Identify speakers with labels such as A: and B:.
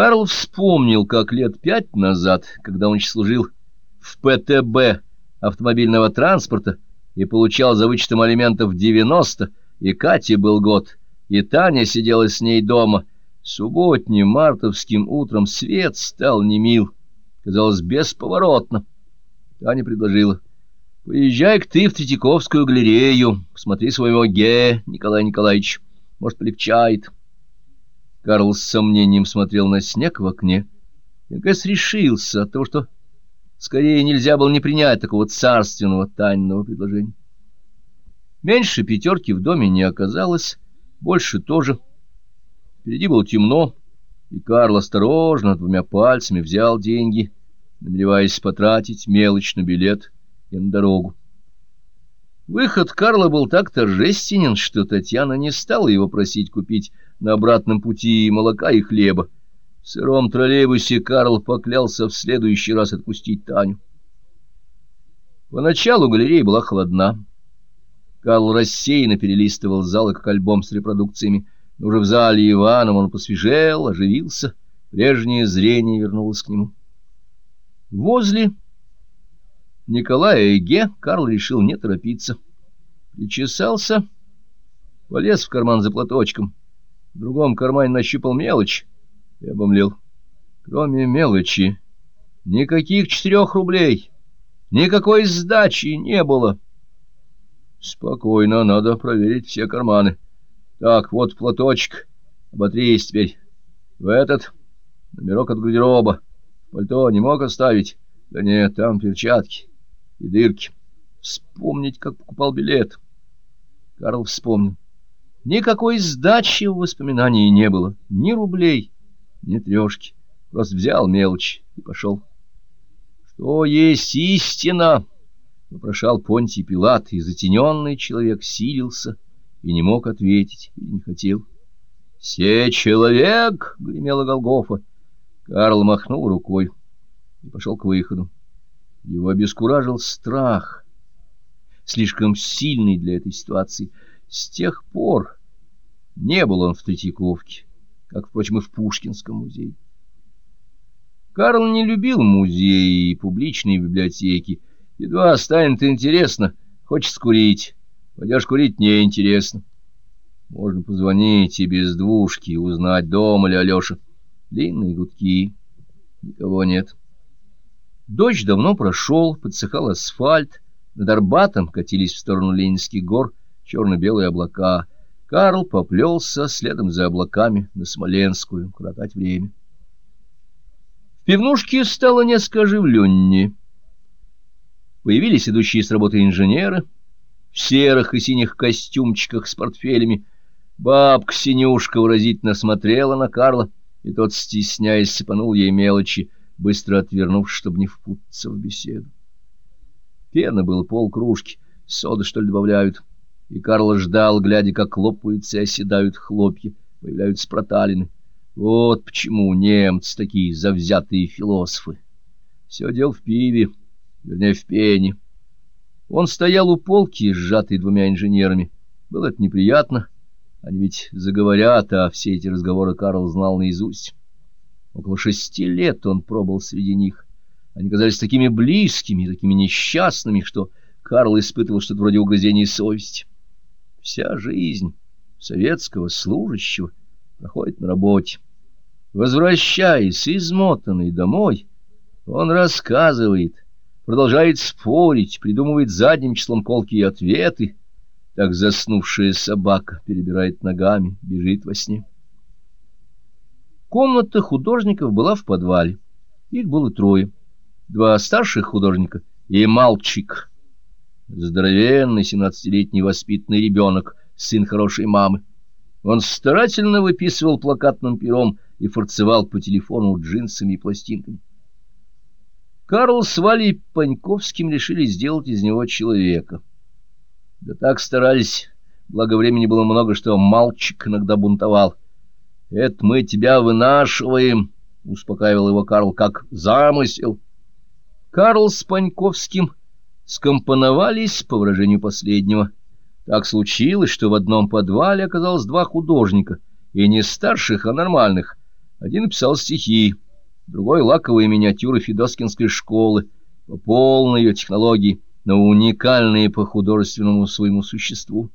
A: Карл вспомнил, как лет пять назад, когда он служил в ПТБ автомобильного транспорта и получал за вычетом алиментов 90, и Кате был год, и Таня сидела с ней дома. Субботним мартовским утром свет стал немил, казалось, бесповоротно. Таня предложила, «Поезжай-ка ты в Третьяковскую галерею, посмотри своего Ге, Николай Николаевич, может, полегчает». Карл с сомнением смотрел на снег в окне. Наконец, решился от того, что скорее нельзя было не принять такого царственного тайного предложения. Меньше пятерки в доме не оказалось, больше тоже. Впереди было темно, и Карл осторожно двумя пальцами взял деньги, намереваясь потратить мелочь на билет и на дорогу. Выход Карла был так торжественен, что Татьяна не стала его просить купить на обратном пути молока и хлеба. В сыром троллейбусе Карл поклялся в следующий раз отпустить Таню. Поначалу галерея была холодна. Карл рассеянно перелистывал залы, как альбом с репродукциями, но уже в зале Иваном он посвежел, оживился, прежнее зрение вернулось к нему. Возле Николая Эге Карл решил не торопиться. Причесался, полез в карман за платочком, в другом кармане нащупал мелочь и обомлел. Кроме мелочи, никаких четырех рублей, никакой сдачи не было. Спокойно, надо проверить все карманы. Так, вот платочек, оботрись теперь. В этот номерок от гардероба. Пальто не мог оставить? Да нет, там перчатки и дырки. Вспомнить, как покупал билет. Карл вспомнил. Никакой сдачи в воспоминании не было, ни рублей, ни трешки. Просто взял мелочь и пошел. Что есть истина? — вопрошал Понтий Пилат, и затененный человек силился и не мог ответить, или не хотел. — Се человек! — гремела Голгофа. Карл махнул рукой и пошел к выходу. Его обескуражил страх, слишком сильный для этой ситуации. С тех пор не был он в Третьяковке, как, впрочем, и в Пушкинском музее. Карл не любил музеи и публичные библиотеки, Едва станет интересно, хочешь курить. Пойдешь курить неинтересно. Можно позвонить и без двушки, узнать, дома ли Алеша. Длинные гудки. Никого нет. Дождь давно прошел, подсыхал асфальт. Над Арбатом катились в сторону Ленинских гор черно-белые облака. Карл поплелся следом за облаками на Смоленскую, коротать время. В пивнушке стало несколько оживленнее. Появились идущие с работы инженеры в серых и синих костюмчиках с портфелями. Бабка Синюшка выразительно смотрела на Карла, и тот, стесняясь, сыпанул ей мелочи, быстро отвернувшись, чтобы не впутаться в беседу. Пена был полкружки, соды, что ли, добавляют, и Карл ждал, глядя, как лопаются и оседают хлопья, появляются проталины. Вот почему немцы такие завзятые философы. Все дело в пиве вернее, в пене. Он стоял у полки, сжатый двумя инженерами. Было это неприятно. Они ведь заговорят, а все эти разговоры Карл знал наизусть. Около шести лет он пробыл среди них. Они казались такими близкими, такими несчастными, что Карл испытывал что-то вроде угрызений совести. Вся жизнь советского служащего проходит на работе. Возвращаясь измотанный домой, он рассказывает — продолжает спорить, придумывает задним числом колкие ответы. Так заснувшая собака перебирает ногами, бежит во сне. Комната художников была в подвале. Их было трое. Два старших художника и мальчик. Здоровенный семнадцатилетний воспитанный ребенок, сын хорошей мамы. Он старательно выписывал плакатным пером и форцевал по телефону джинсами и пластинками. Карл с Валей Паньковским решили сделать из него человека. Да так старались, благо времени было много, что мальчик иногда бунтовал. «Это мы тебя вынашиваем», — успокаивал его Карл, — «как замысел». Карл с Паньковским скомпоновались, по выражению последнего. Так случилось, что в одном подвале оказалось два художника, и не старших, а нормальных. Один писал стихи, другой — лаковые миниатюры Федоскинской школы, по полной ее технологии, но уникальные по художественному своему существу.